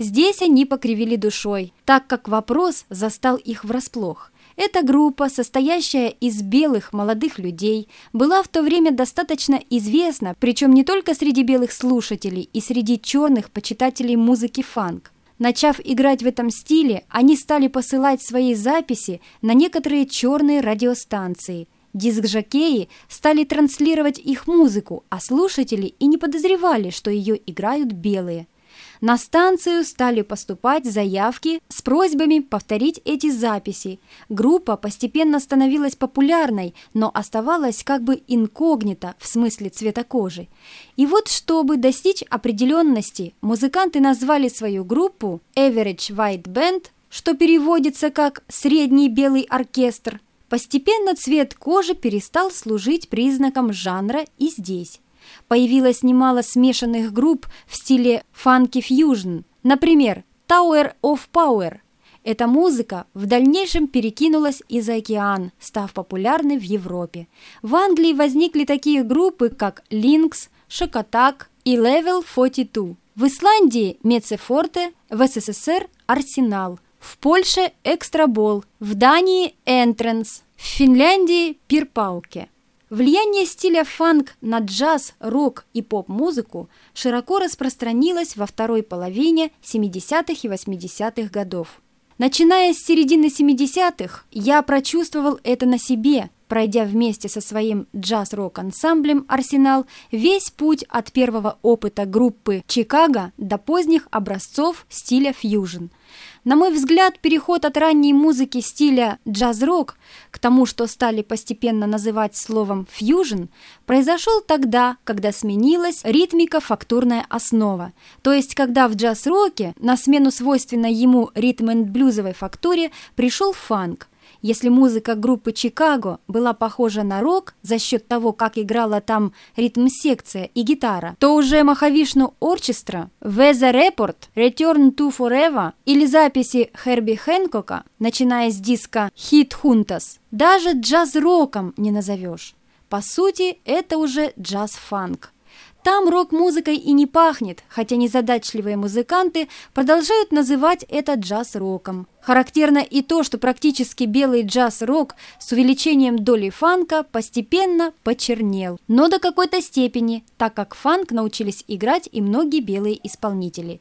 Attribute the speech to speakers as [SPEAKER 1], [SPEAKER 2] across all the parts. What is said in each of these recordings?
[SPEAKER 1] здесь они покривили душой, так как вопрос застал их врасплох. Эта группа, состоящая из белых молодых людей, была в то время достаточно известна, причем не только среди белых слушателей и среди черных почитателей музыки фанк. Начав играть в этом стиле, они стали посылать свои записи на некоторые черные радиостанции. Диск-жокеи стали транслировать их музыку, а слушатели и не подозревали, что ее играют белые. На станцию стали поступать заявки с просьбами повторить эти записи. Группа постепенно становилась популярной, но оставалась как бы инкогнито в смысле цвета кожи. И вот чтобы достичь определенности, музыканты назвали свою группу Average White Band, что переводится как «средний белый оркестр». Постепенно цвет кожи перестал служить признаком жанра и здесь. Появилось немало смешанных групп в стиле фанки-фьюжн, например, Tower of Power. Эта музыка в дальнейшем перекинулась и за океан, став популярной в Европе. В Англии возникли такие группы, как Lynx, Шокотак и Level 42. В Исландии – Мецефорте, в СССР – Арсенал, в Польше – Экстрабол, в Дании – Entrance, в Финляндии – Пирпауке. Влияние стиля фанк на джаз, рок и поп-музыку широко распространилось во второй половине 70-х и 80-х годов. Начиная с середины 70-х, я прочувствовал это на себе, пройдя вместе со своим джаз-рок-ансамблем «Арсенал» весь путь от первого опыта группы «Чикаго» до поздних образцов стиля фьюжн – на мой взгляд, переход от ранней музыки стиля джаз-рок к тому, что стали постепенно называть словом «фьюжн», произошел тогда, когда сменилась ритмика-фактурная основа, то есть когда в джаз-роке на смену свойственной ему ритм-энд-блюзовой фактуре пришел фанк, если музыка группы «Чикаго» была похожа на рок за счет того, как играла там ритм-секция и гитара, то уже Махавишну Орчестра, Weather Report, Return to Forever или записи Херби Хэнкока, начиная с диска Hit Huntas, даже джаз-роком не назовешь. По сути, это уже джаз-фанк. Там рок-музыкой и не пахнет, хотя незадачливые музыканты продолжают называть это джаз-роком. Характерно и то, что практически белый джаз-рок с увеличением доли фанка постепенно почернел. Но до какой-то степени, так как фанк научились играть и многие белые исполнители.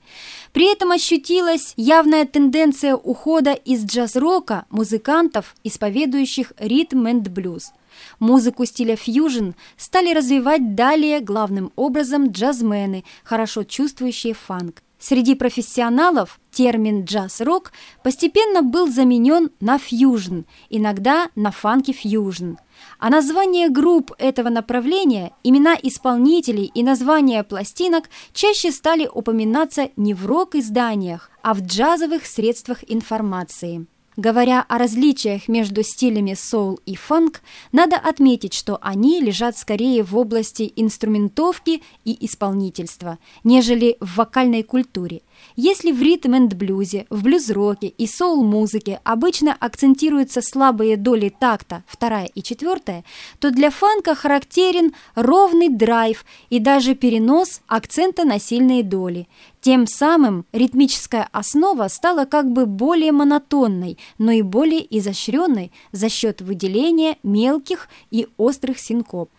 [SPEAKER 1] При этом ощутилась явная тенденция ухода из джаз-рока музыкантов, исповедующих ритм энд блюз. Музыку стиля фьюжн стали развивать далее главным образом джазмены, хорошо чувствующие фанк. Среди профессионалов термин «джаз-рок» постепенно был заменен на фьюжн, иногда на фанки-фьюжн. А название групп этого направления, имена исполнителей и названия пластинок чаще стали упоминаться не в рок-изданиях, а в джазовых средствах информации. Говоря о различиях между стилями соул и фанк, надо отметить, что они лежат скорее в области инструментовки и исполнительства, нежели в вокальной культуре. Если в ритм-энд-блюзе, в блюз-роке и соул-музыке обычно акцентируются слабые доли такта, вторая и четвертая, то для фанка характерен ровный драйв и даже перенос акцента на сильные доли. Тем самым ритмическая основа стала как бы более монотонной, но и более изощренной за счет выделения мелких и острых синкоп.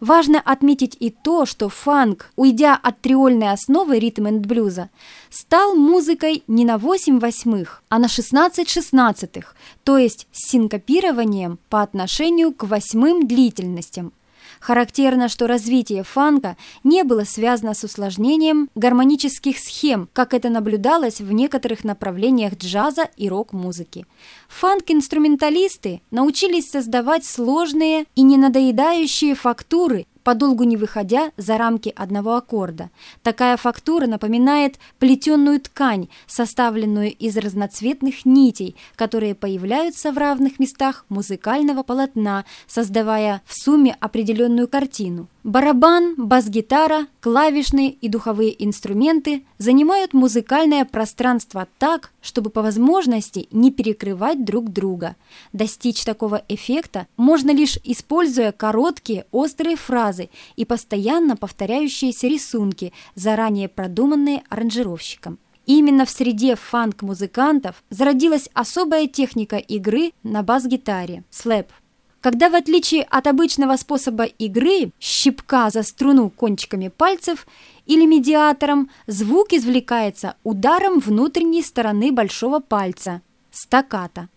[SPEAKER 1] Важно отметить и то, что фанк, уйдя от триольной основы ритм-энд-блюза, стал музыкой не на 8 восьмых, а на 16 шестнадцатых, то есть с синкопированием по отношению к восьмым длительностям. Характерно, что развитие фанка не было связано с усложнением гармонических схем, как это наблюдалось в некоторых направлениях джаза и рок-музыки. Фанк-инструменталисты научились создавать сложные и ненадоедающие фактуры подолгу не выходя за рамки одного аккорда. Такая фактура напоминает плетеную ткань, составленную из разноцветных нитей, которые появляются в равных местах музыкального полотна, создавая в сумме определенную картину. Барабан, бас-гитара, клавишные и духовые инструменты занимают музыкальное пространство так, чтобы по возможности не перекрывать друг друга. Достичь такого эффекта можно лишь используя короткие, острые фразы и постоянно повторяющиеся рисунки, заранее продуманные аранжировщиком. Именно в среде фанк-музыкантов зародилась особая техника игры на бас-гитаре – слэп. Когда в отличие от обычного способа игры, щипка за струну кончиками пальцев или медиатором, звук извлекается ударом внутренней стороны большого пальца – стаката.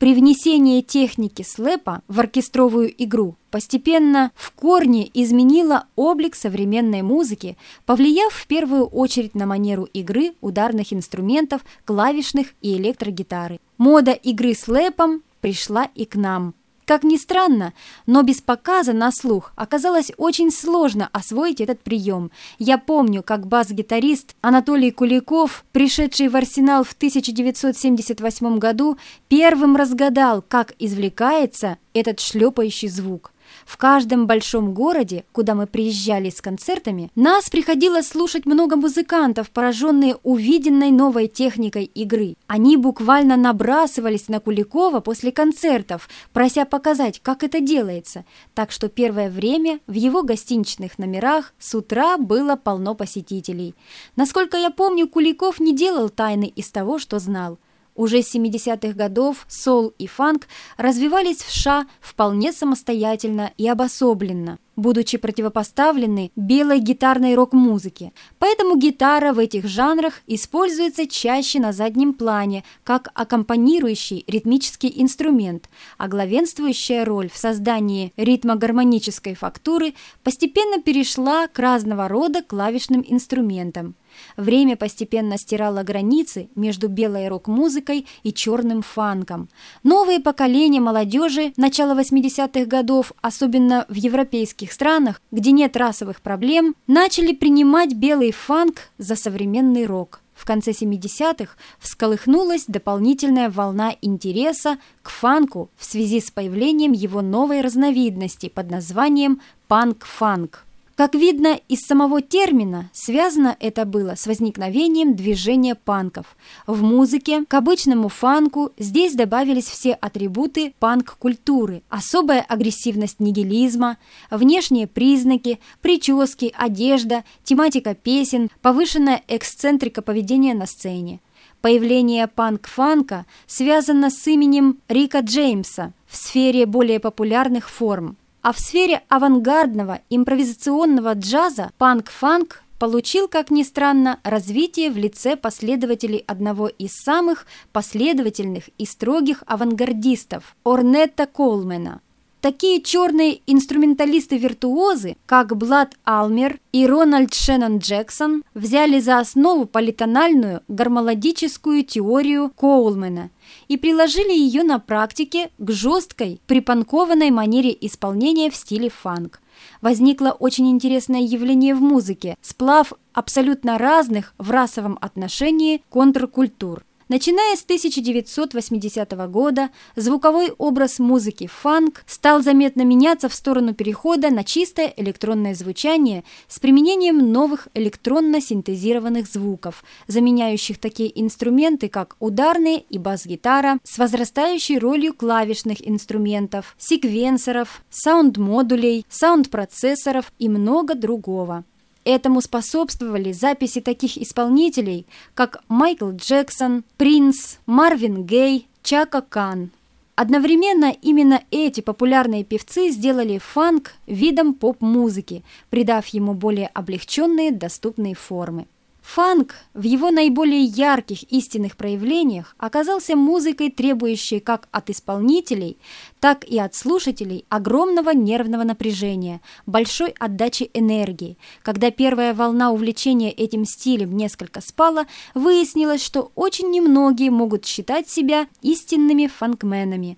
[SPEAKER 1] При внесении техники слэпа в оркестровую игру постепенно в корне изменила облик современной музыки, повлияв в первую очередь на манеру игры ударных инструментов, клавишных и электрогитары. Мода игры слэпом пришла и к нам – как ни странно, но без показа на слух оказалось очень сложно освоить этот прием. Я помню, как бас-гитарист Анатолий Куликов, пришедший в «Арсенал» в 1978 году, первым разгадал, как извлекается этот шлепающий звук. В каждом большом городе, куда мы приезжали с концертами, нас приходилось слушать много музыкантов, пораженные увиденной новой техникой игры. Они буквально набрасывались на Куликова после концертов, прося показать, как это делается. Так что первое время в его гостиничных номерах с утра было полно посетителей. Насколько я помню, Куликов не делал тайны из того, что знал. Уже с 70-х годов сол и фанк развивались в США вполне самостоятельно и обособленно, будучи противопоставлены белой гитарной рок-музыке. Поэтому гитара в этих жанрах используется чаще на заднем плане, как аккомпанирующий ритмический инструмент, а главенствующая роль в создании ритмогармонической фактуры постепенно перешла к разного рода клавишным инструментам. Время постепенно стирало границы между белой рок-музыкой и черным фанком. Новые поколения молодежи начала 80-х годов, особенно в европейских странах, где нет расовых проблем, начали принимать белый фанк за современный рок. В конце 70-х всколыхнулась дополнительная волна интереса к фанку в связи с появлением его новой разновидности под названием панк-фанк. Как видно из самого термина, связано это было с возникновением движения панков. В музыке к обычному фанку здесь добавились все атрибуты панк-культуры, особая агрессивность нигилизма, внешние признаки, прически, одежда, тематика песен, повышенная эксцентрика поведения на сцене. Появление панк-фанка связано с именем Рика Джеймса в сфере более популярных форм. А в сфере авангардного импровизационного джаза панк-фанк получил, как ни странно, развитие в лице последователей одного из самых последовательных и строгих авангардистов – Орнетта Колмена – Такие черные инструменталисты-виртуозы, как Блад Алмер и Рональд Шеннон Джексон, взяли за основу политональную гармологическую теорию Коулмена и приложили ее на практике к жесткой, припанкованной манере исполнения в стиле фанк. Возникло очень интересное явление в музыке – сплав абсолютно разных в расовом отношении контркультур – Начиная с 1980 года, звуковой образ музыки фанк стал заметно меняться в сторону перехода на чистое электронное звучание с применением новых электронно-синтезированных звуков, заменяющих такие инструменты, как ударные и бас-гитара, с возрастающей ролью клавишных инструментов, секвенсоров, саунд-модулей, саунд-процессоров и много другого. Этому способствовали записи таких исполнителей, как Майкл Джексон, Принц, Марвин Гей, Чака Кан. Одновременно именно эти популярные певцы сделали фанк видом поп-музыки, придав ему более облегченные доступные формы. Фанк в его наиболее ярких истинных проявлениях оказался музыкой, требующей как от исполнителей, так и от слушателей огромного нервного напряжения, большой отдачи энергии. Когда первая волна увлечения этим стилем несколько спала, выяснилось, что очень немногие могут считать себя истинными фанкменами.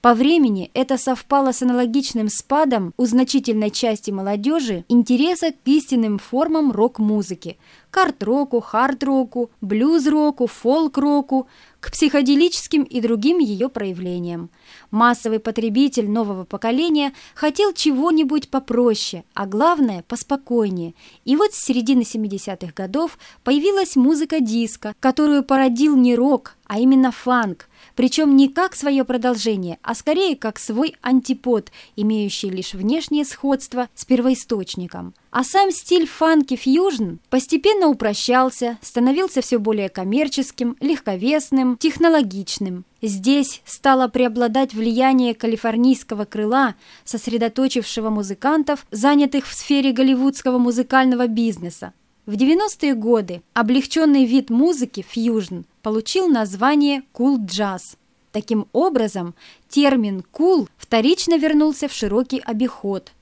[SPEAKER 1] По времени это совпало с аналогичным спадом у значительной части молодежи интереса к истинным формам рок-музыки – карт-року, хард-року, блюз-року, фолк-року, к психоделическим и другим ее проявлениям. Массовый потребитель нового поколения хотел чего-нибудь попроще, а главное – поспокойнее. И вот с середины 70-х годов появилась музыка диска, которую породил не рок, а именно фанк – причем не как свое продолжение, а скорее как свой антипод, имеющий лишь внешнее сходство с первоисточником. А сам стиль фанки-фьюжн постепенно упрощался, становился все более коммерческим, легковесным, технологичным. Здесь стало преобладать влияние калифорнийского крыла, сосредоточившего музыкантов, занятых в сфере голливудского музыкального бизнеса. В 90-е годы облегченный вид музыки фьюжн получил название кул-джаз. Таким образом, термин «кул» вторично вернулся в широкий обиход,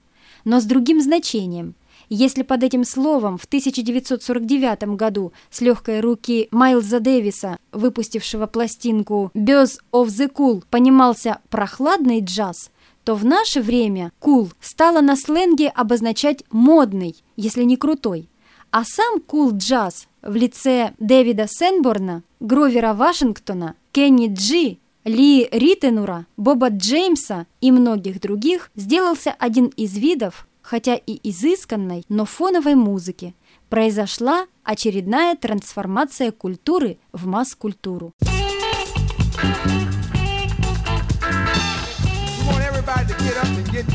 [SPEAKER 1] но с другим значением – если под этим словом в 1949 году с легкой руки Майлза Дэвиса, выпустившего пластинку «Buzz of the Cool», понимался прохладный джаз, то в наше время «кул» cool стало на сленге обозначать «модный», если не крутой. А сам кул-джаз в лице Дэвида Сенборна, Гровера Вашингтона, Кенни Джи, ли Риттенура, Боба Джеймса и многих других сделался один из видов, хотя и изысканной, но фоновой музыки, произошла очередная трансформация культуры в масс-культуру. Get